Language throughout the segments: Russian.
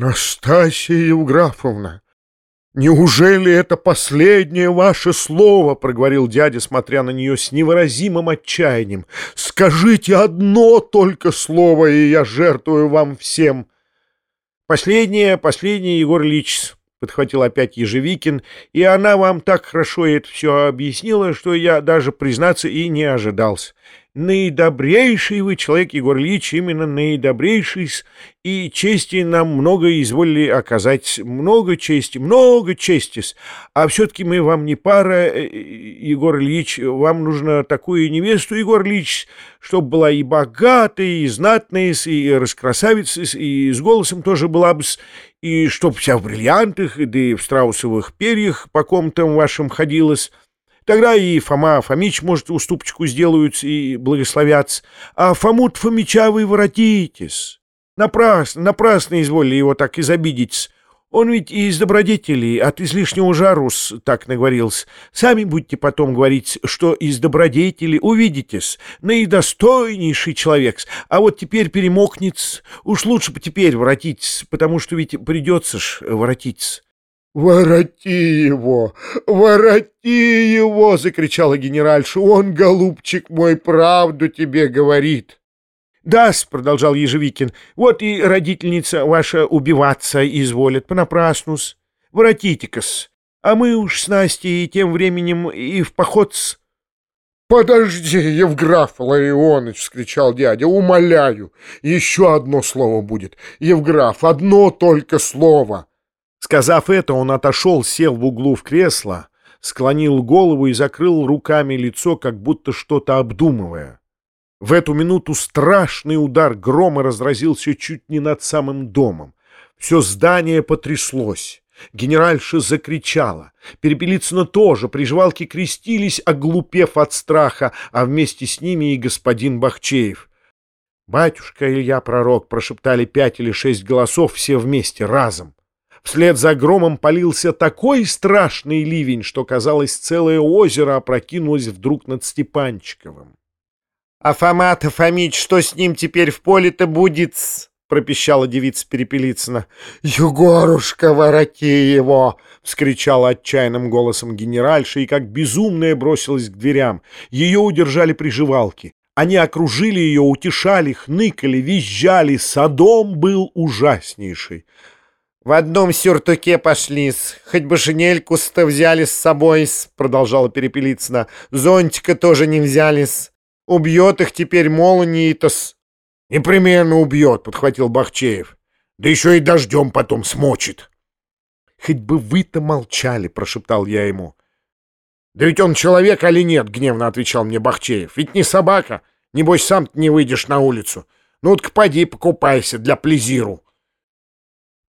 Настасья Евграфовна, неужели это последнее ваше слово, проговорил дядя, смотря на нее с невыразимым отчаянием. Скажите одно только слово, и я жертвую вам всем. Последнее, последнее, Егор Ильич, подхватил опять Ежевикин, и она вам так хорошо это все объяснила, что я даже, признаться, и не ожидался наидобрейший вы человек, Егор Ильич, именно наидобрейший, и чести нам много изволили оказать, много чести, много чести а все-таки мы вам не пара, э, Егор Ильич, вам нужно такую невесту, Егор Ильич, чтобы была и богатая, и знатная, и раскрасавица, и с голосом тоже была бы, и чтоб вся в бриллиантах, да и в страусовых перьях по комнатам вашим ходилась, Тогда и Фома Фомич, может, уступочку сделают и благословятся. А Фомут Фомича вы воротитесь. Напрасно, напрасно изволили его так изобидеть. Он ведь и из добродетелей, от излишнего жару так наговорился. Сами будете потом говорить, что из добродетели увидитесь. Наидостойнейший человек. А вот теперь перемокнется. Уж лучше бы теперь воротитесь, потому что ведь придется ж воротиться. «Вороти его! Вороти его!» — закричала генеральша. «Он, голубчик мой, правду тебе говорит!» «Да-с», — продолжал Ежевикин, — «вот и родительница ваша убиваться изволит понапрасну-с. Воротите-ка-с, а мы уж с Настей тем временем и в поход-с». «Подожди, Евграф Ларионович!» — вскричал дядя. «Умоляю! Еще одно слово будет! Евграф, одно только слово!» Сказав это, он отошел, сел в углу в кресло, склонил голову и закрыл руками лицо, как будто что-то обдумывая. В эту минуту страшный удар грома разразился чуть не над самым домом. Все здание потряслось. Генеральша закричала. Перепелицына тоже, приживалки крестились, оглупев от страха, а вместе с ними и господин Бахчеев. «Батюшка Илья Пророк!» — прошептали пять или шесть голосов все вместе, разом. Вслед за громом полился такой страшный ливень, что, казалось, целое озеро опрокинулось вдруг над Степанчиковым. — А Фома-то, что с ним теперь в поле-то будет? — пропищала девица Перепелицына. — Егорушка, вороти его! — вскричала отчаянным голосом генеральша и как безумная бросилась к дверям. Ее удержали приживалки. Они окружили ее, утешали, хныкали, визжали. Садом был ужаснейший. В одном сюртуке пошли-с, хоть бы шинельку-то взяли с собой-с, продолжала Перепелицына. Зонтика тоже не взяли-с. Убьет их теперь молнией-то-с. Непременно убьет, подхватил Бахчеев. Да еще и дождем потом смочит. Хоть бы вы-то молчали, прошептал я ему. Да ведь он человек, али нет, гневно отвечал мне Бахчеев. Ведь не собака. Небось, сам не выйдешь на улицу. Ну вот поди покупайся для плезиру.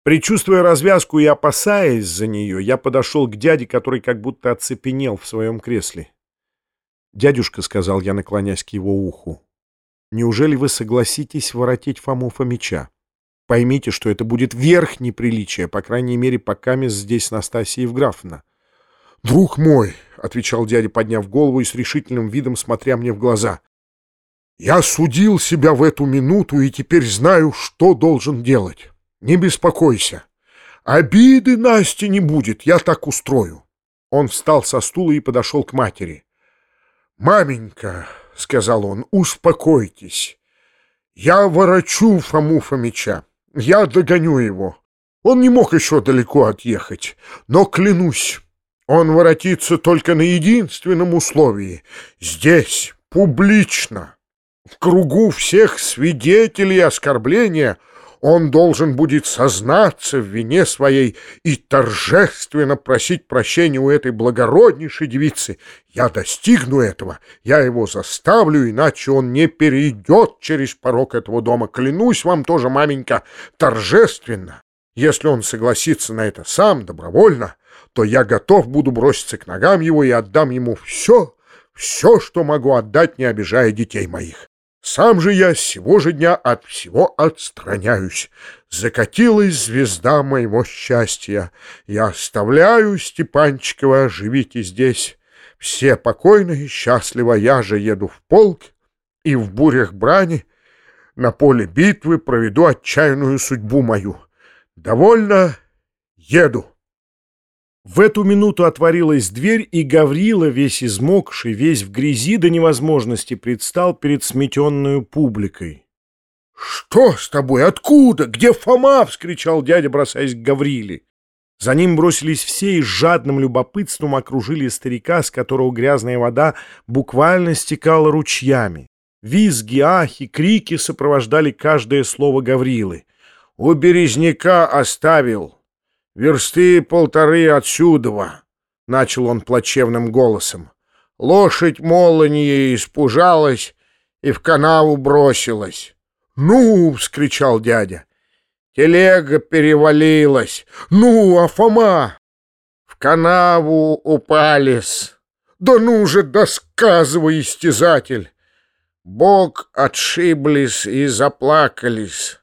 Причувствуя развязку и опасаясь за нее, я подошел к дяде, который как будто оцепенел в своем кресле. «Дядюшка», — сказал я, наклонясь к его уху, — «неужели вы согласитесь воротить Фому Фомича? Поймите, что это будет верх неприличия, по крайней мере, пока мисс здесь Настасья Евграфовна». «Друг мой», — отвечал дядя, подняв голову и с решительным видом смотря мне в глаза, — «я судил себя в эту минуту и теперь знаю, что должен делать». Не беспокойся. Обиды Насте не будет, я так устрою. Он встал со стула и подошел к матери. «Маменька», — сказал он, — «успокойтесь. Я ворочу Фому Фомича, я догоню его. Он не мог еще далеко отъехать, но, клянусь, он воротится только на единственном условии — здесь, публично, в кругу всех свидетелей оскорбления — он должен будет сознаться в вине своей и торжественно просить прощения у этой благороднейшей девицы. Я достигну этого, я его заставлю, иначе он не перейдет через порог этого дома. Клянусь вам тоже, маменька, торжественно. Если он согласится на это сам, добровольно, то я готов буду броситься к ногам его и отдам ему все, все, что могу отдать, не обижая детей моих. Сам же я сего же дня от всего отстраняюсь. Закатилась звезда моего счастья. Я оставляю Степанчикова, живите здесь. Все покойно и счастливо, я же еду в полк и в бурях брани на поле битвы проведу отчаянную судьбу мою. Довольно. Еду. В эту минуту отворилась дверь, и Гаврила, весь измокший, весь в грязи до невозможности, предстал перед сметенную публикой. «Что с тобой? Откуда? Где Фома?» — вскричал дядя, бросаясь к Гавриле. За ним бросились все и с жадным любопытством окружили старика, с которого грязная вода буквально стекала ручьями. Визги, ахи, крики сопровождали каждое слово Гаврилы. «У березняка оставил!» Версты полторы отсюда, — начал он плачевным голосом. Лошадь молния испужалась и в канаву бросилась. «Ну!» — вскричал дядя. «Телега перевалилась! Ну, а Фома?» «В канаву упались!» «Да ну же, досказывай, истязатель!» Бог отшиблись и заплакались.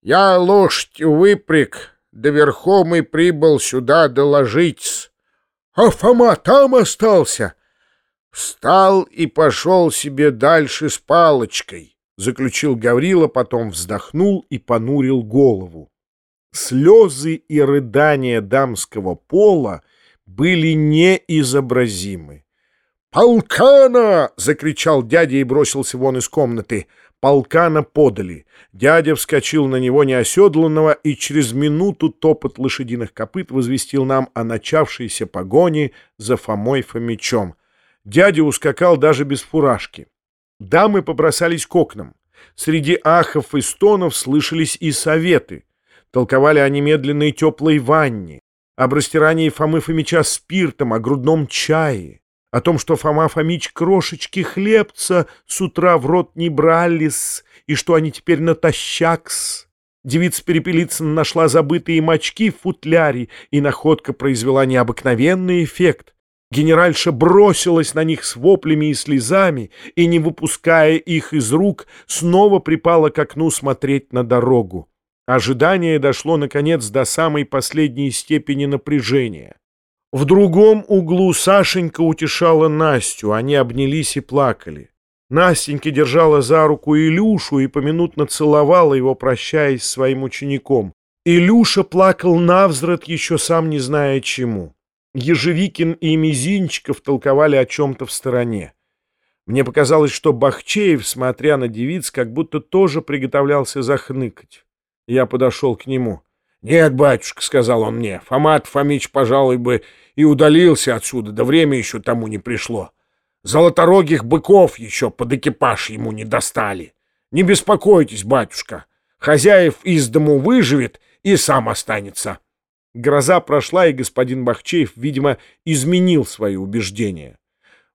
Я лошадь выпряг, да верхом и прибыл сюда доложить. А Фома там остался. Встал и пошел себе дальше с палочкой, заключил Гаврила, потом вздохнул и понурил голову. Слезы и рыдания дамского пола были неизобразимы. «Полкана!» — закричал дядя и бросился вон из комнаты. Полкана подали. Дядя вскочил на него неоседланного, и через минуту топот лошадиных копыт возвестил нам о начавшейся погоне за Фомой Фомичом. Дядя ускакал даже без фуражки. Дамы побросались к окнам. Среди ахов и стонов слышались и советы. Толковали о немедленной теплой ванне, об растирании Фомы Фомича спиртом, о грудном чае о том, что Фома Фомич крошечки хлебца с утра в рот не брались, и что они теперь натощакс. Девица Перепелицына нашла забытые мочки в футляре, и находка произвела необыкновенный эффект. Генеральша бросилась на них с воплями и слезами, и, не выпуская их из рук, снова припала к окну смотреть на дорогу. Ожидание дошло, наконец, до самой последней степени напряжения. В другом углу Сашенька утешала Настю, они обнялись и плакали. Настенька держала за руку Илюшу и поминутно целовала его, прощаясь с своим учеником. Илюша плакал навзрад, еще сам не зная чему. Ежевикин и Мизинчиков толковали о чем-то в стороне. Мне показалось, что Бахчеев, смотря на девиц, как будто тоже приготовлялся захныкать. Я подошел к нему. «Нет, батюшка», — сказал он мне, — «Фомат Фомич, пожалуй, бы и удалился отсюда, да время еще тому не пришло. Золоторогих быков еще под экипаж ему не достали. Не беспокойтесь, батюшка, хозяев из дому выживет и сам останется». Гроза прошла, и господин Бахчеев, видимо, изменил свои убеждения.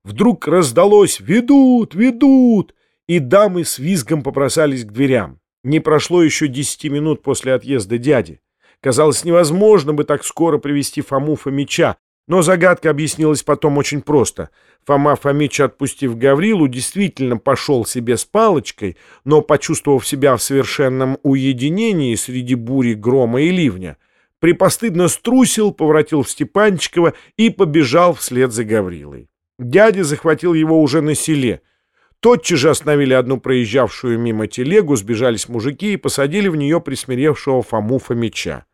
Вдруг раздалось «Ведут! Ведут!» и дамы с визгом попросались к дверям. Не прошло еще десяти минут после отъезда дяди. Казалось, невозможно бы так скоро привести Фому Фомича, но загадка объяснилась потом очень просто. Фома Фомич, отпустив Гаврилу, действительно пошел себе с палочкой, но, почувствовав себя в совершенном уединении среди бури, грома и ливня, припостыдно струсил, поворотил в Степанчикова и побежал вслед за Гаврилой. Дядя захватил его уже на селе. Тотчас же остановили одну проезжавшую мимо телегу, сбежались мужики и посадили в нее присмиревшего Фому Фомича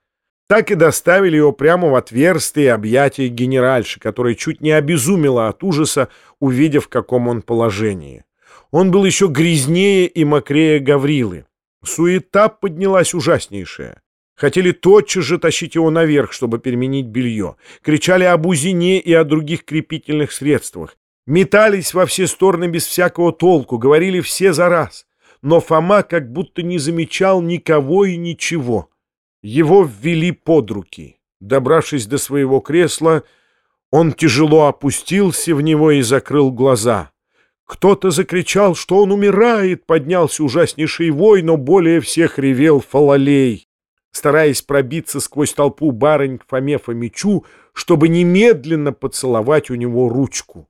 так и доставили его прямо в отверстие объятия генеральши, которая чуть не обезумела от ужаса, увидев, в каком он положении. Он был еще грязнее и мокрее Гаврилы. Суета поднялась ужаснейшая. Хотели тотчас же тащить его наверх, чтобы переменить белье. Кричали об узине и о других крепительных средствах. Метались во все стороны без всякого толку, говорили все за раз. Но Фома как будто не замечал никого и ничего. Его ввели под руки. Добравшись до своего кресла, он тяжело опустился в него и закрыл глаза. Кто-то закричал, что он умирает, поднялся ужаснейший вой, но более всех ревел Фалалей, стараясь пробиться сквозь толпу барынь к Фоме Фомичу, чтобы немедленно поцеловать у него ручку.